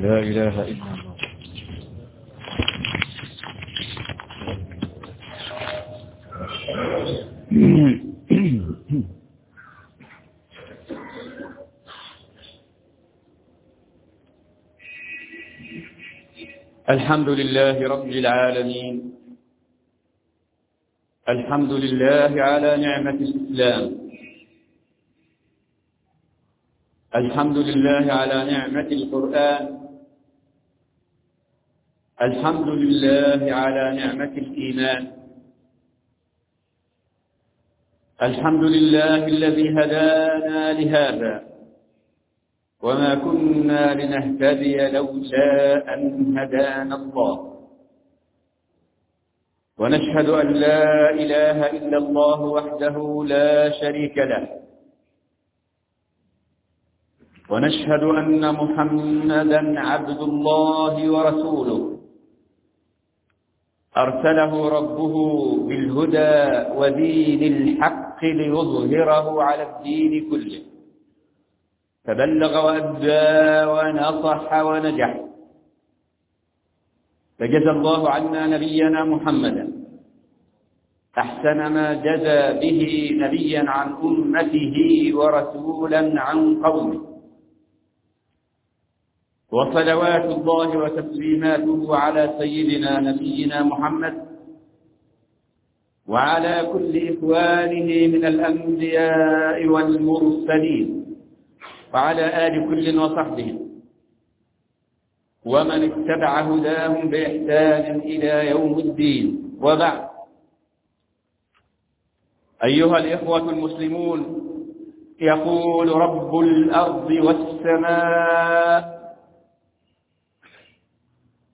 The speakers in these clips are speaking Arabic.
لا إله إلا الله. الحمد لله رب العالمين. الحمد لله على نعمة الإسلام. الحمد لله على نعمة القرآن. الحمد لله على نعمة الإيمان. الحمد لله الذي هدانا لهذا. وما كنا لنهتدي لولا أن هدانا الله. ونشهد أن لا إله إلا الله وحده لا شريك له. ونشهد أن محمدا عبد الله ورسوله. أرسله ربه بالهدى ودين الحق ليظهره على الدين كله. فبلغ وأدى ونصح ونجح. فجزى الله عنا نبينا محمدا. أحسن ما جزى به نبيا عن أمته ورسولا عن قومه. وصلوات الله وتسليماته على سيدنا نبينا محمد وعلى كل إخوانه من الأنبياء والمرسلين وعلى آل كل وصحبه ومن اتبع هداهم بإحسان إلى يوم الدين. وبعد. أيها الإخوة المسلمون يقول رب الأرض والسماء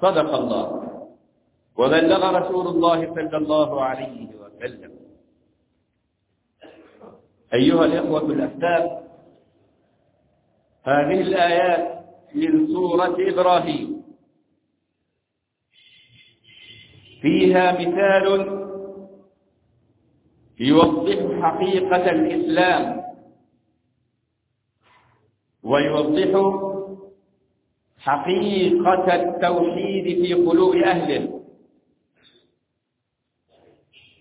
صدق الله. وبلغ رسول الله صلى الله عليه وسلم. أيها الإخوة الأحباب هذه الآيات من سورة إبراهيم. فيها مثال يوضح حقيقة الإسلام ويوضح حقيقة التوحيد في قلوب أهله.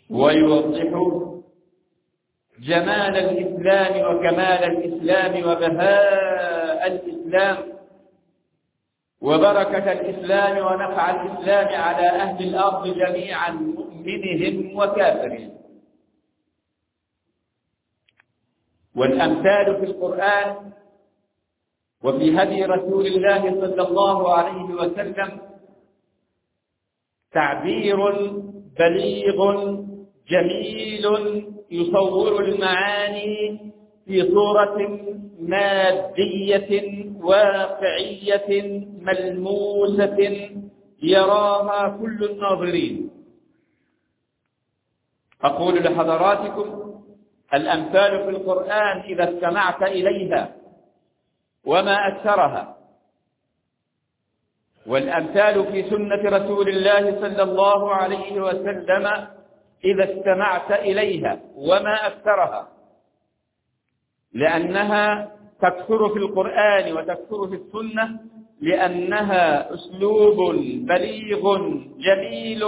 ويوضح جمال الإسلام وكمال الإسلام وبهاء الإسلام وبركة الإسلام ونفع الإسلام على أهل الأرض جميعا مؤمنهم وكافرهم والأمثال في القرآن وفي هدي رسول الله صلى الله عليه وسلم تعبير بليغ جميل يصور المعاني في صورة مادية واقعية ملموسة يراها كل الناظرين. أقول لحضراتكم الأمثال في القرآن إذا استمعت إليها. وما أكثرها. والأمثال في سنة رسول الله صلى الله عليه وسلم إذا استمعت إليها وما أكثرها. لأنها تكثر في القرآن وتكثر في السنة لأنها أسلوب بليغ جميل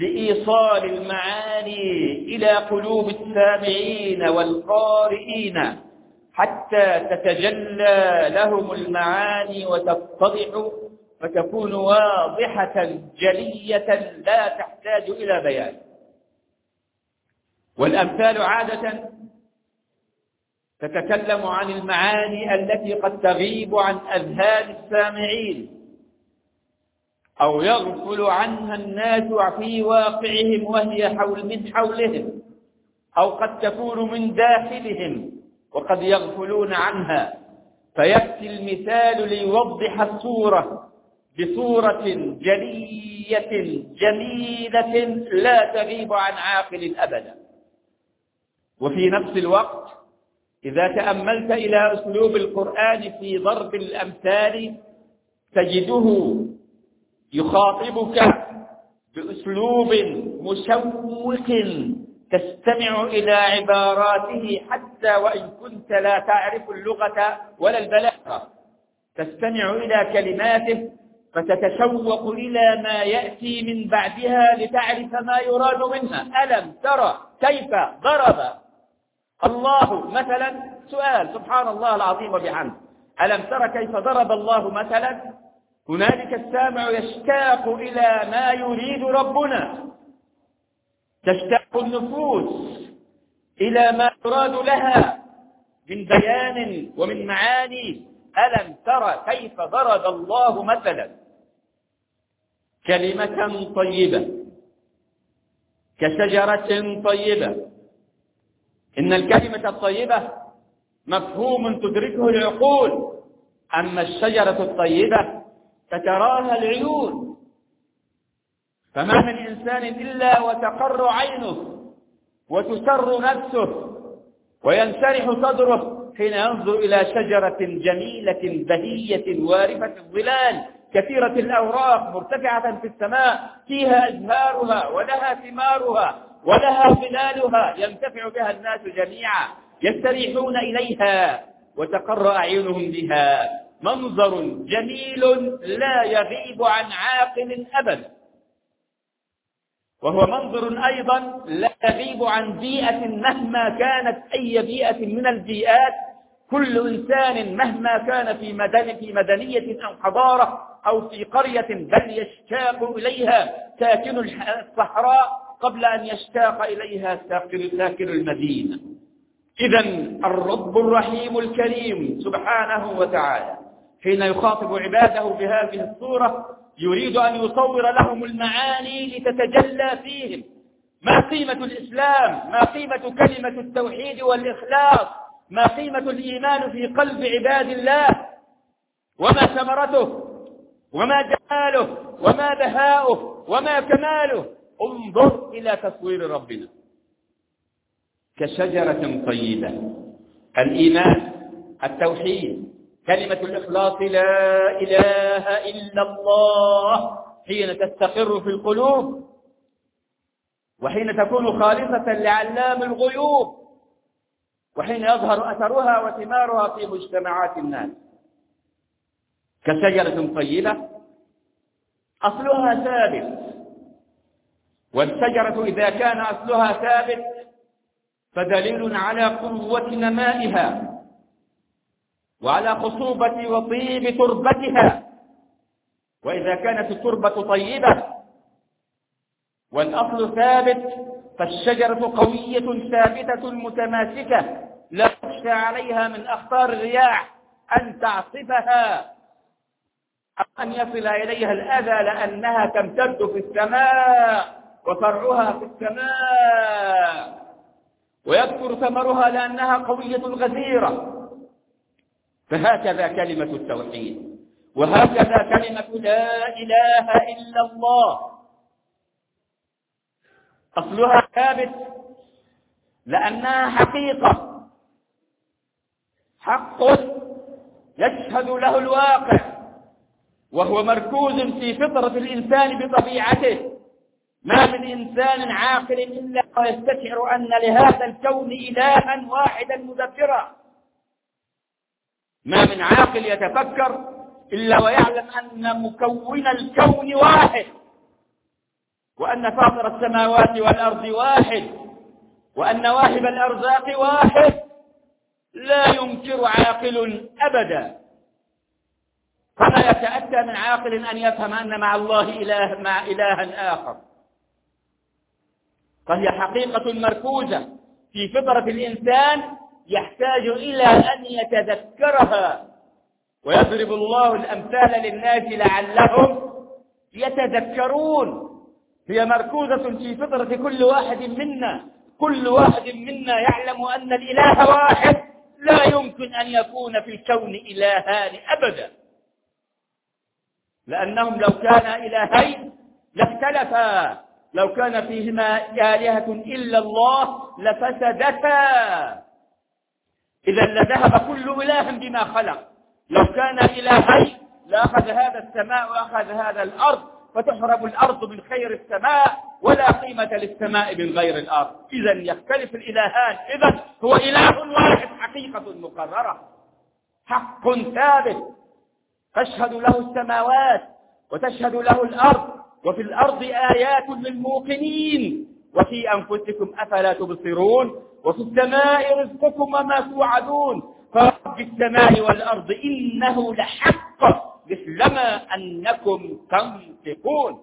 لإيصال المعاني إلى قلوب السامعين والقارئين. حتى تتجلى لهم المعاني وتتضح فتكون واضحة جلية لا تحتاج إلى بيان. والأمثال عادة تتكلم عن المعاني التي قد تغيب عن أذهان السامعين أو يغفل عنها الناس في واقعهم وهي حول من حولهم أو قد تكون من داخلهم. وقد يغفلون عنها. فيأتي المثال ليوضح الصورة بصورة جلية جميلة لا تغيب عن عاقل أبدا. وفي نفس الوقت إذا تأملت إلى أسلوب القرآن في ضرب الأمثال تجده يخاطبك بأسلوب مشوق تستمع إلى عباراته حتى وإن كنت لا تعرف اللغة ولا البلاغة. تستمع إلى كلماته فتتشوق إلى ما يأتي من بعدها لتعرف ما يراد منها ألم ترى كيف ضرب؟ الله مثلا سؤال سبحان الله العظيم وبحمده. ألم ترى كيف ضرب الله مثلا؟ هنالك السامع يشتاق إلى ما يريد ربنا. تشتاق النفوس إلى ما يراد لها من بيان ومن معاني. ألم ترى كيف ضرب الله مثلا؟ كلمة طيبة كشجرة طيبة. إن الكلمة الطيبة مفهوم تدركه العقول أما الشجرة الطيبة فتراها العيون. فما من إنسان إلا وتقر عينه وتسر نفسه وينشرح صدره حين ينظر إلى شجرة جميلة بهية وارفة الظلال كثيرة الأوراق مرتفعة في السماء فيها أزهارها ولها ثمارها ولها ظلالها ينتفع بها الناس جميعا يستريحون إليها وتقر أعينهم بها. منظر جميل لا يغيب عن عاقل أبدا وهو منظر أيضا لا يغيب عن بيئة مهما كانت أي بيئة من البيئات. كل إنسان مهما كان في مدن في مدنية أو حضارة أو في قرية بل يشتاق إليها ساكن الصحراء قبل أن يشتاق إليها ساكن المدينة. إذا الرب الرحيم الكريم سبحانه وتعالى حين يخاطب عباده بهذه الصورة يريد أن يصور لهم المعاني لتتجلى فيهم. ما قيمة الإسلام؟ ما قيمة كلمة التوحيد والإخلاص؟ ما قيمة الإيمان في قلب عباد الله؟ وما ثمرته؟ وما جماله؟ وما بهاؤه؟ وما كماله؟ انظر إلى تصوير ربنا. كشجرة طيبة. الإيمان التوحيد كلمة الإخلاص لا إله إلا الله حين تستقر في القلوب وحين تكون خالصة لعلام الغيوب وحين يظهر أثرها وثمارها في مجتمعات الناس. كشجرة طيبة أصلها ثابت. والشجرة إذا كان أصلها ثابت فدليل على قوة نمائها. وعلى خصوبة وطيب تربتها. وإذا كانت التربة طيبة والأصل ثابت فالشجرة قوية ثابتة متماسكة لا تخشى عليها من أخطار الرياح أن تعصفها أو أن يصل إليها الأذى لأنها تمتد في السماء وفرعها في السماء. ويذكر ثمرها لأنها قوية غزيرة. فهكذا كلمة التوحيد. وهكذا كلمة لا إله إلا الله. أصلها ثابت لأنها حقيقة. حق يشهد له الواقع وهو مركوز في فطرة الإنسان بطبيعته. ما من إنسان عاقل إلا ويستشعر أن لهذا الكون إلها واحدا مدبرا ما من عاقل يتفكر إلا ويعلم أن مكون الكون واحد وأن فاطر السماوات والأرض واحد وأن واهب الأرزاق واحد. لا ينكر عاقل أبدا. فما يتأتى من عاقل أن يفهم أن مع الله إله مع إلها آخر. فهي حقيقة مركوزة في فطرة الإنسان يحتاج إلى أن يتذكرها. ويضرب الله الأمثال للناس لعلهم يتذكرون. هي مركوزة في فطرة كل واحد منا. كل واحد منا يعلم أن الإله واحد. لا يمكن أن يكون في الكون إلهان أبدا. لأنهم لو كان إلهين لاختلفا. لو كان فيهما آلهة إلا الله لفسدتا. إذا لذهب كل إله بما خلق. لو كان إلهين لأخذ هذا السماء وأخذ هذا الأرض فتحرم الأرض من خير السماء ولا قيمة للسماء من غير الأرض. إذا يختلف الإلهان. إذا هو إله واحد حقيقة مقررة. حق ثابت. تشهد له السماوات وتشهد له الأرض. وفي الأرض آيات للموقنين. وفي أنفسكم أفلا تبصرون وفي السماء رزقكم وما توعدون. فرب السماء والأرض إنه لحق مثلما أنكم تنطقون.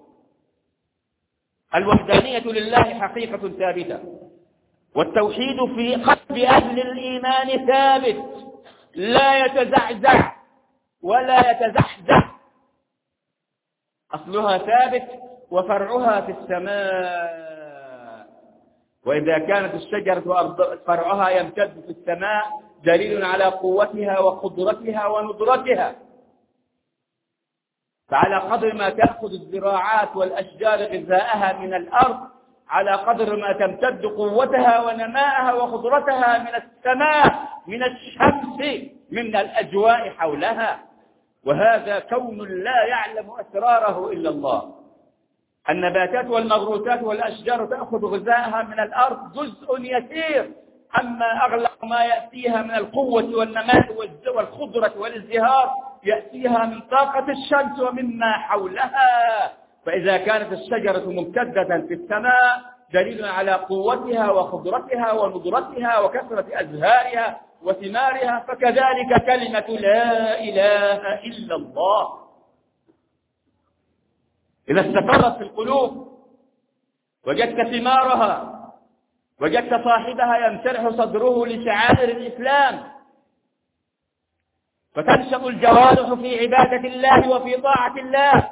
الوحدانية لله حقيقة ثابتة. والتوحيد في قلب أهل الإيمان ثابت. لا يتزعزع ولا يتزحزح. أصلها ثابت وفرعها في السماء. وإذا كانت الشجرة فرعها يمتد في السماء دليل على قوتها وقدرتها وندرتها. فعلى قدر ما تأخذ الزراعات والأشجار غذاءها من الأرض على قدر ما تمتد قوتها ونماءها وخضرتها من السماء من الشمس من الأجواء حولها. وهذا كون لا يعلم أسراره إلا الله. النباتات والمغروسات والأشجار تأخذ غذاءها من الأرض جزء يسير أما أغلق ما يأتيها من القوة والنماء والخضرة والازدهار يأتيها من طاقة الشمس ومما حولها. فإذا كانت الشجرة ممتدة في السماء دليل على قوتها وخضرتها ونضرتها وكثرة أزهارها وثمارها فكذلك كلمة لا إله إلا الله. إذا استقرت في القلوب وجدت ثمارها وجدت صاحبها ينشرح صدره لشعائر الإسلام فتنشأ الجوارح في عبادة الله وفي طاعة الله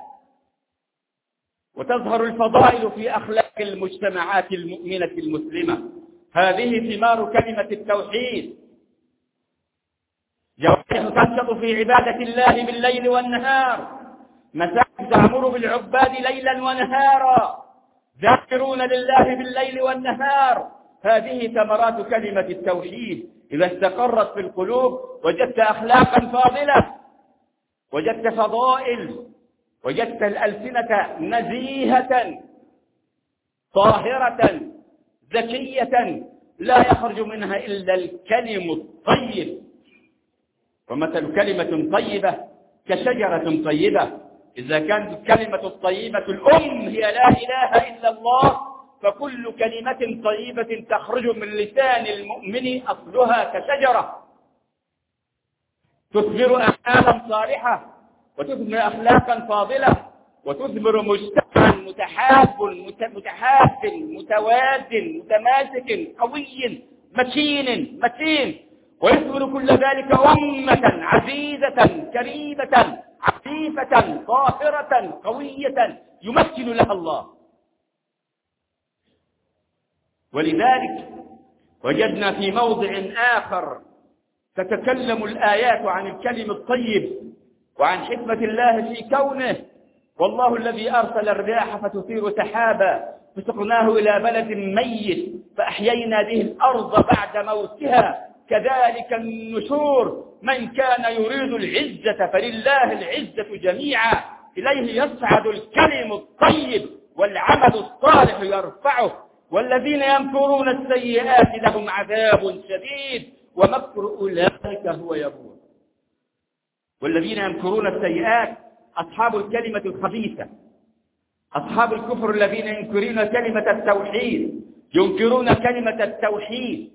وتظهر الفضائل في أخلاق المجتمعات المؤمنة المسلمة. هذه ثمار كلمة التوحيد. جوارح تنشط في عبادة الله بالليل والنهار. مساجد تعمر بالعباد ليلا ونهارا. ذاكرون لله بالليل والنهار. هذه ثمرات كلمة التوحيد. إذا استقرت في القلوب وجدت أخلاقا فاضلة وجدت فضائل وجدت الألسنة نزيهة طاهرة ذكية لا يخرج منها إلا الكلم الطيب. ومثل كلمة طيبة كشجرة طيبة. إذا كانت الكلمة الطيبة الأم هي لا إله إلا الله فكل كلمة طيبة تخرج من لسان المؤمن أصلها كشجرة. تثمر أعمالا صالحة وتثمر أخلاقا فاضلة وتثمر مجتمعا متحاب متحاب متواد متماسك قوي متين متين. ويثمر كل ذلك أمة عزيزة كريمة عفيفة طاهرة قوية يمكن لها الله. ولذلك وجدنا في موضع آخر تتكلم الآيات عن الكلم الطيب وعن حكمة الله في كونه. والله الذي أرسل الرياح فتثير سحابا فسقناه إلى بلد ميت فأحيينا به الأرض بعد موتها. كذلك النشور من كان يريد العزة فلله العزة جميعا. إليه يصعد الكلم الطيب والعمل الصالح يرفعه. والذين يمكرون السيئات لهم عذاب شديد ومكر أولئك هو يبور. والذين يمكرون السيئات أصحاب الكلمة الخبيثة. أصحاب الكفر الذين ينكرون كلمة التوحيد ينكرون كلمة التوحيد.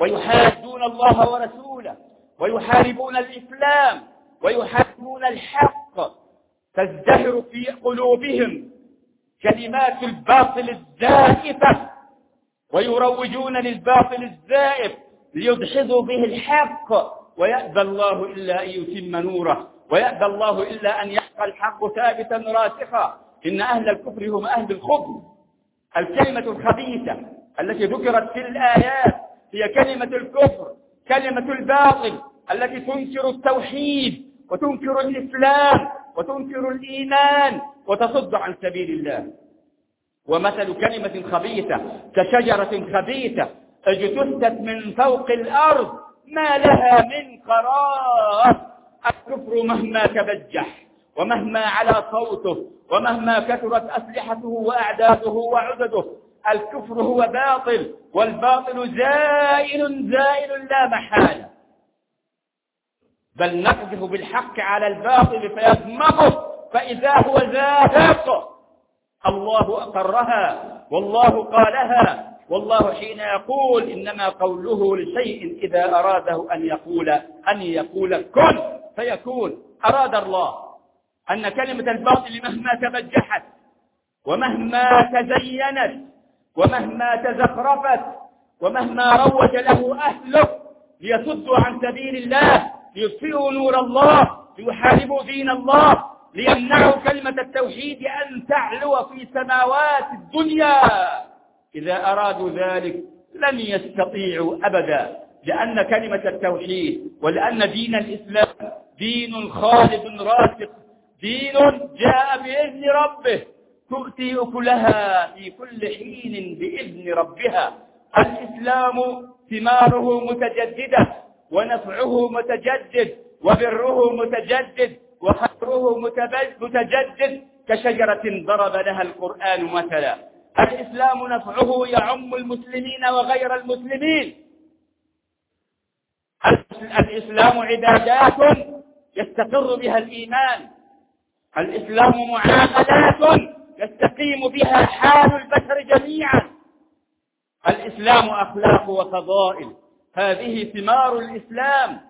ويحادون الله ورسوله ويحاربون الإسلام ويحاربون الحق. تزدهر في قلوبهم كلمات الباطل الزائفة ويروجون للباطل الزائف ليدحضوا به الحق. ويأبى الله إلا أن يتم نوره ويأبى الله إلا أن يبقى الحق ثابتا راسخا. إن أهل الكفر هم أهل الخبث الكلمة الخبيثة التي ذكرت في الآيات هي كلمة الكفر كلمة الباطل التي تنكر التوحيد وتنكر الإسلام وتنكر الإيمان وتصد عن سبيل الله. ومثل كلمة خبيثة كشجرة خبيثة اجتثت من فوق الأرض ما لها من قرار. الكفر مهما تبجح ومهما على صوته ومهما كثرت أسلحته وأعداده وعدده الكفر هو باطل والباطل زائل زائل لا محالة. بل نقذف بالحق على الباطل فيدمغه فإذا هو زاهق الله أقرها والله قالها والله حين يقول إنما قوله لشيء إذا أراده أن يقول أن يقول كن فيكون أراد الله. أن كلمة الباطل مهما تبجحت ومهما تزينت ومهما تزخرفت ومهما روج له أهله ليصدوا عن سبيل الله ليطفئوا نور الله ليحاربوا دين الله ليمنعوا كلمة التوحيد أن تعلو في سماوات الدنيا. إذا أرادوا ذلك لن يستطيعوا أبدا لأن كلمة التوحيد ولأن دين الإسلام دين خالد راسخ دين جاء بإذن ربه. تؤتي أكلها في كل حين بإذن ربها. الإسلام ثماره متجددة ونفعه متجدد وبره متجدد وخيره متجدد. كشجرة ضرب لها القرآن مثلا. الإسلام نفعه يعم المسلمين وغير المسلمين. الإسلام عبادات يستقر بها الإيمان. الإسلام معاملات يستقيم بها حال البشر جميعا. الإسلام أخلاق وفضائل. هذه ثمار الإسلام.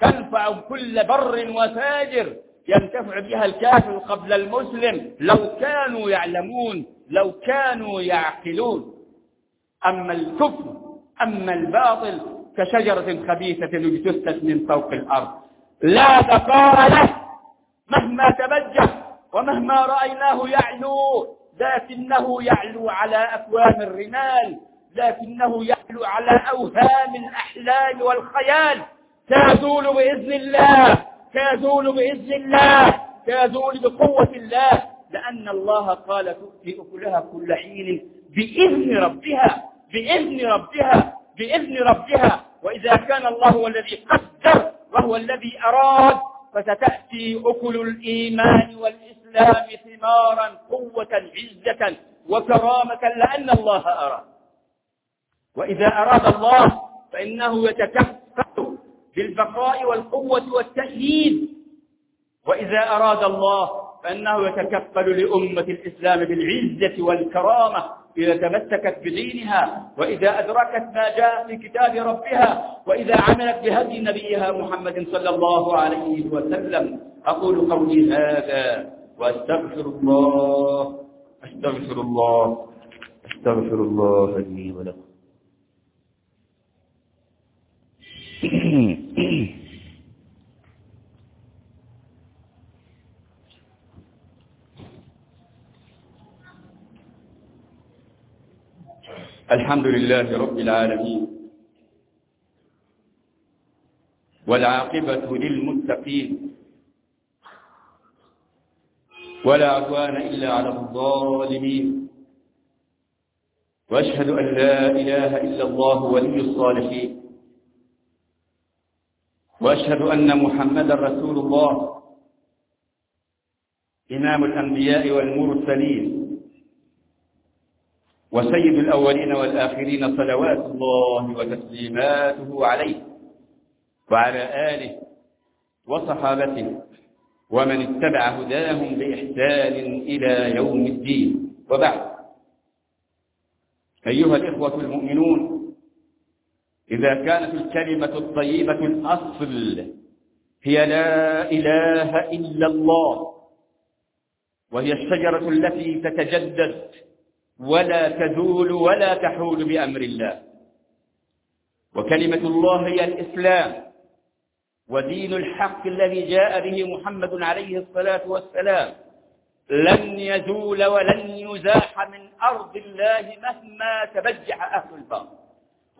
تنفع كل بر وفاجر ينتفع بها الكافر قبل المسلم. لو كانوا يعلمون لو كانوا يعقلون. أما الكفر أما الباطل كشجرة خبيثة اجتثت من فوق الأرض. لا بقاء له مهما تبجح. ومهما رأيناه يعلو لكنه يعلو على أكوام الرمال لكنه يعلو على أوهام الأحلام والخيال. تزول بإذن الله تزول بإذن الله تزول بقوة الله لأن الله قال تؤتي أكلها كل حين بإذن ربها بإذن ربها بإذن ربها. وإذا كان الله هو الذي قدر وهو الذي أراد فستأتي أكل الإيمان والإسلام. ثمارا قوة عزة وكرامة لأن الله أراد وإذا أراد الله فإنه يتكفل بالبقاء والقوة والتأييد. وإذا أراد الله فإنه يتكفل لأمة الإسلام بالعزة والكرامة إذا تمسكت بدينها. وإذا أدركت ما جاء في كتاب ربها. وإذا عملت بهدي نبيها محمد صلى الله عليه وسلم. أقول قولي هذا. وأستغفر الله. أستغفر الله. أستغفر الله لي ولكم. الحمد لله رب العالمين. والعاقبة للمتقين. ولا عدوان إلا على الظالمين. وأشهد أن لا إله إلا الله ولي الصالحين. وأشهد أن محمدا رسول الله. إمام الأنبياء والمرسلين. وسيد الأولين والآخرين صلوات الله وتسليماته عليه. وعلى آله وصحابته. ومن اتبع هداهم بإحسان إلى يوم الدين. وبعد. أيها الإخوة المؤمنون إذا كانت الكلمة الطيبة الأصل هي لا إله إلا الله وهي الشجرة التي تتجدد ولا تزول ولا تحول بأمر الله. وكلمة الله هي الإسلام. ودين الحق الذي جاء به محمد عليه الصلاة والسلام لن يزول ولن يزاح من أرض الله مهما تبجح أهل الباطل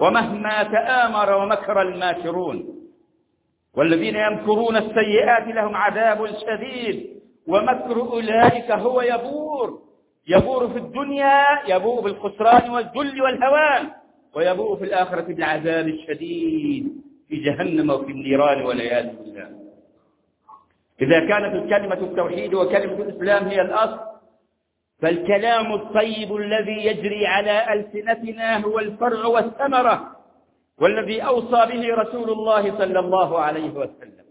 ومهما تآمر ومكر الماكرون والذين يمكرون السيئات لهم عذاب شديد ومكر أولئك هو يبور يبور في الدنيا يبور بالخسران والذل والهوان ويبور في الآخرة بالعذاب الشديد. في جهنم وفي النيران والعياذ بالله. إذا كانت الكلمة التوحيد وكلمة الإسلام هي الأصل فالكلام الطيب الذي يجري على ألسنتنا هو الفرع والثمرة والذي أوصى به رسول الله صلى الله عليه وسلم.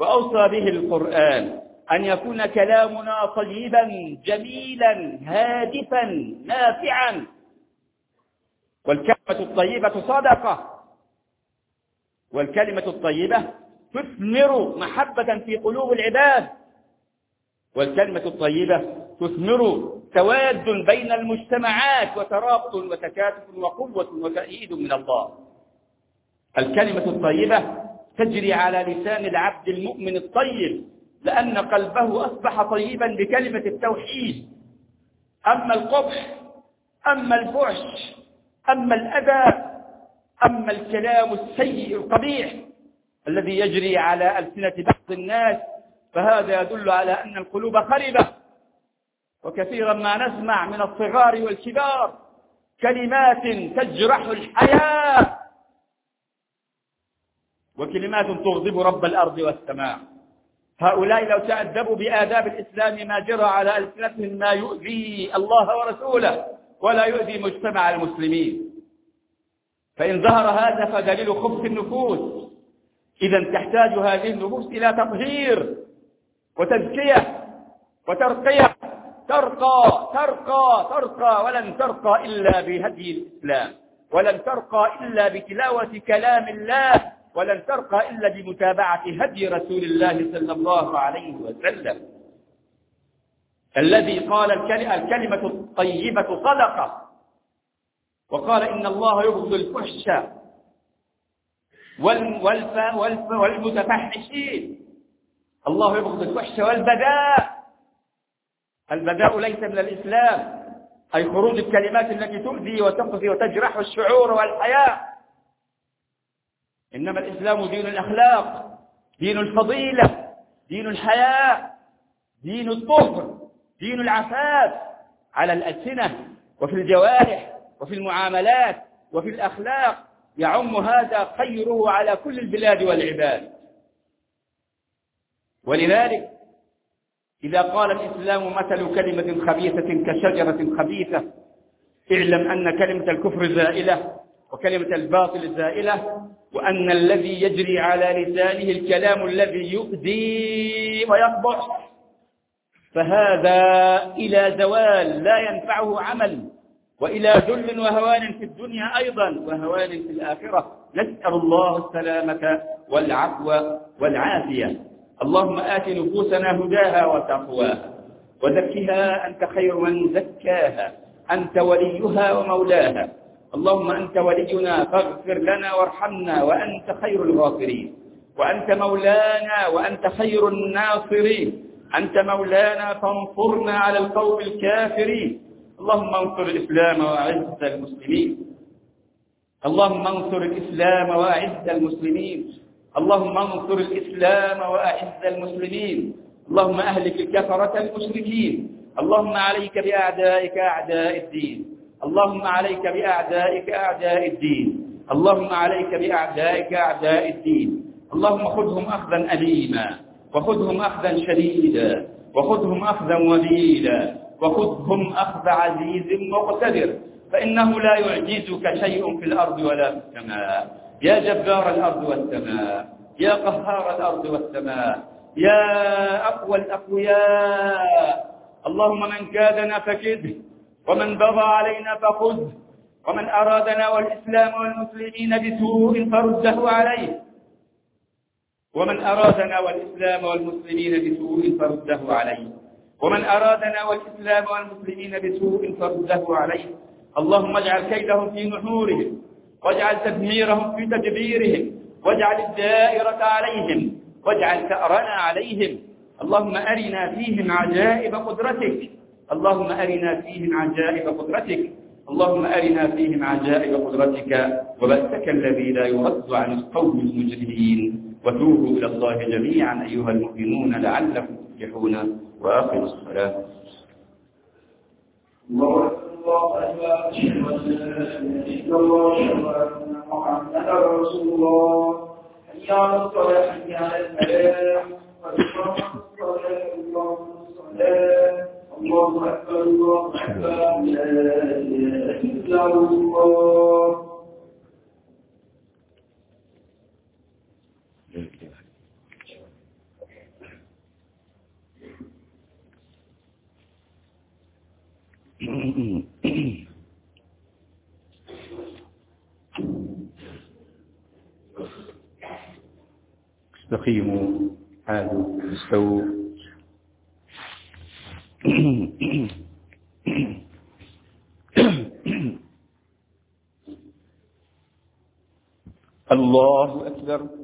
وأوصى به القرآن أن يكون كلامنا طيبا جميلا هادفا نافعا. والكلمة الطيبة صدقة. والكلمة الطيبة تثمر محبة في قلوب العباد. والكلمة الطيبة تثمر تواد بين المجتمعات وترابط وتكاتف وقوة وتأييد من الله. الكلمة الطيبة تجري على لسان العبد المؤمن الطيب لأن قلبه أصبح طيبا بكلمة التوحيد. أما القبح أما الفحش أما الأذى أما الكلام السيء القبيح الذي يجري على ألسنة بعض الناس فهذا يدل على أن القلوب خربة. وكثيرا ما نسمع من الصغار والكبار كلمات تجرح الحياة. وكلمات تغضب رب الأرض والسماء. هؤلاء لو تأدبوا بآداب الإسلام ما جرى على ألسنتهم ما يؤذي الله ورسوله ولا يؤذي مجتمع المسلمين. فإن ظهر هذا فدليل خبث النفوس. إذا تحتاج هذه النفوس إلى تطهير وتزكية وترقية. ترقى ترقى ترقى ولن ترقى إلا بهدي الإسلام. ولن ترقى إلا بتلاوة كلام الله. ولن ترقى إلا بمتابعة هدي رسول الله صلى الله عليه وسلم. الذي قال الكلمة الطيبة صدقة. وقال إن الله يبغض الفحش والمتفحشين. الله يبغض الفحش والبذاء البذاء ليس من الإسلام. أي خروج الكلمات التي تؤذي وتقضي وتجرح الشعور والحياة. إنما الإسلام دين الأخلاق دين الفضيلة دين الحياء دين الطهر دين العفاف على الألسنة وفي الجوارح. وفي المعاملات وفي الأخلاق يعم هذا خيره على كل البلاد والعباد. ولذلك إذا قال الإسلام مثل كلمة خبيثة كشجرة خبيثة اعلم أن كلمة الكفر زائلة وكلمة الباطل زائلة وأن الذي يجري على لسانه الكلام الذي يؤذي ويقبح فهذا إلى زوال لا ينفعه عمل. وإلى ذل وهوان في الدنيا أيضا وهوان في الآخرة. نسأل الله السلامة والعفو والعافية. اللهم آت نفوسنا هداها وتقواها وزكها أنت خير من زكاها أنت وليها ومولاها. اللهم أنت ولينا فاغفر لنا وارحمنا وأنت خير الغافرين. وأنت مولانا وأنت خير الناصرين. أنت مولانا فانصرنا على القوم الكافرين. اللهم انصر الإسلام وأعز المسلمين. اللهم انصر الإسلام وأعز المسلمين. اللهم انصر الإسلام وأعز المسلمين. اللهم أهلك الكفرة المشركين. اللهم عليك بأعدائك أعداء الدين. اللهم عليك بأعدائك أعداء الدين. اللهم عليك بأعدائك أعداء الدين. اللهم خذهم أخذا أليما. وخذهم أخذا شديدا. وخذهم أخذا وبيلا. وخذهم أخذ عزيز مقتدر فإنه لا يعجزك شيء في الأرض ولا في السماء. يا جبار الأرض والسماء يا قهار الأرض والسماء يا أقوى الأقوياء. اللهم من كادنا فكده ومن بغى علينا فخذه ومن أرادنا والإسلام والمسلمين بسوء فرده عليه. ومن أرادنا والإسلام والمسلمين بسوء فرده عليه. ومن أرادنا والإسلام والمسلمين بسوء فرده عليه. اللهم اجعل كيدهم في نحورهم واجعل تدميرهم في تدبيرهم واجعل الدائرة عليهم واجعل ثأرنا عليهم. اللهم أرنا فيهم عجائب قدرتك. اللهم أرنا فيهم عجائب قدرتك. اللهم أرنا فيهم عجائب قدرتك. وبأسك الذي لا يرد عن القوم المجرمين. وتوبوا إلى الله جميعا أيها المؤمنون لعلكم تفلحون. وآخر الصلاة الله الله حي على الصلاة حي على قد قامت الصلاة اللهم الصلاة الله أكبر الله أكبر لا إله إلا الله استقيموا عادوا استووا الله أكبر.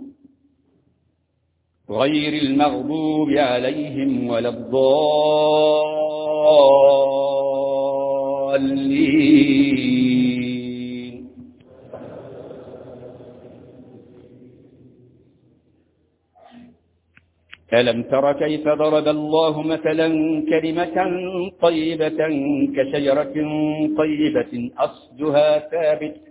غير المغضوب عليهم ولا الضالين. ألم تر كيف ضرب الله مثلا كلمة طيبة كشجرة طيبة أصلها ثابت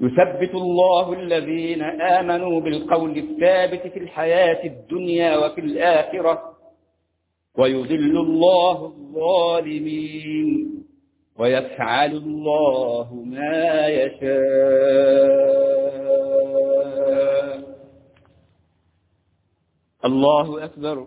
يثبت الله الذين آمنوا بالقول الثابت في الحياة الدنيا وفي الآخرة ويذل الله الظالمين ويفعل الله ما يشاء. الله أكبر.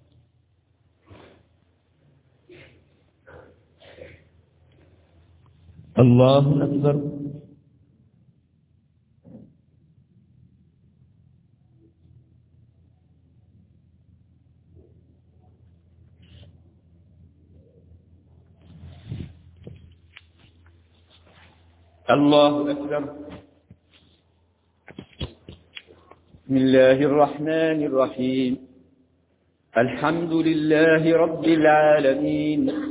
الله أكبر. الله أكبر. بسم الله الرحمن الرحيم. الحمد لله رب العالمين.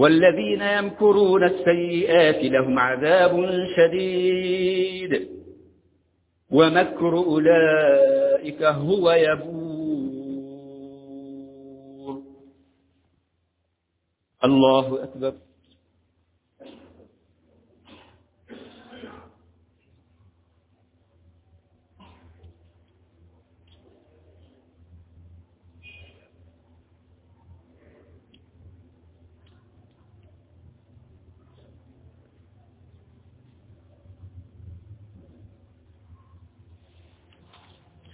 والذين يمكرون السيئات لهم عذاب شديد. ومكر أولئك هو يبور. الله أكبر.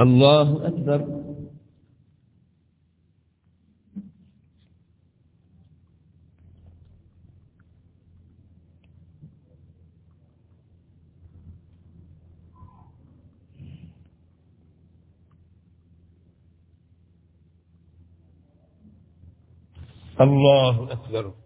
الله أكبر. الله أكبر.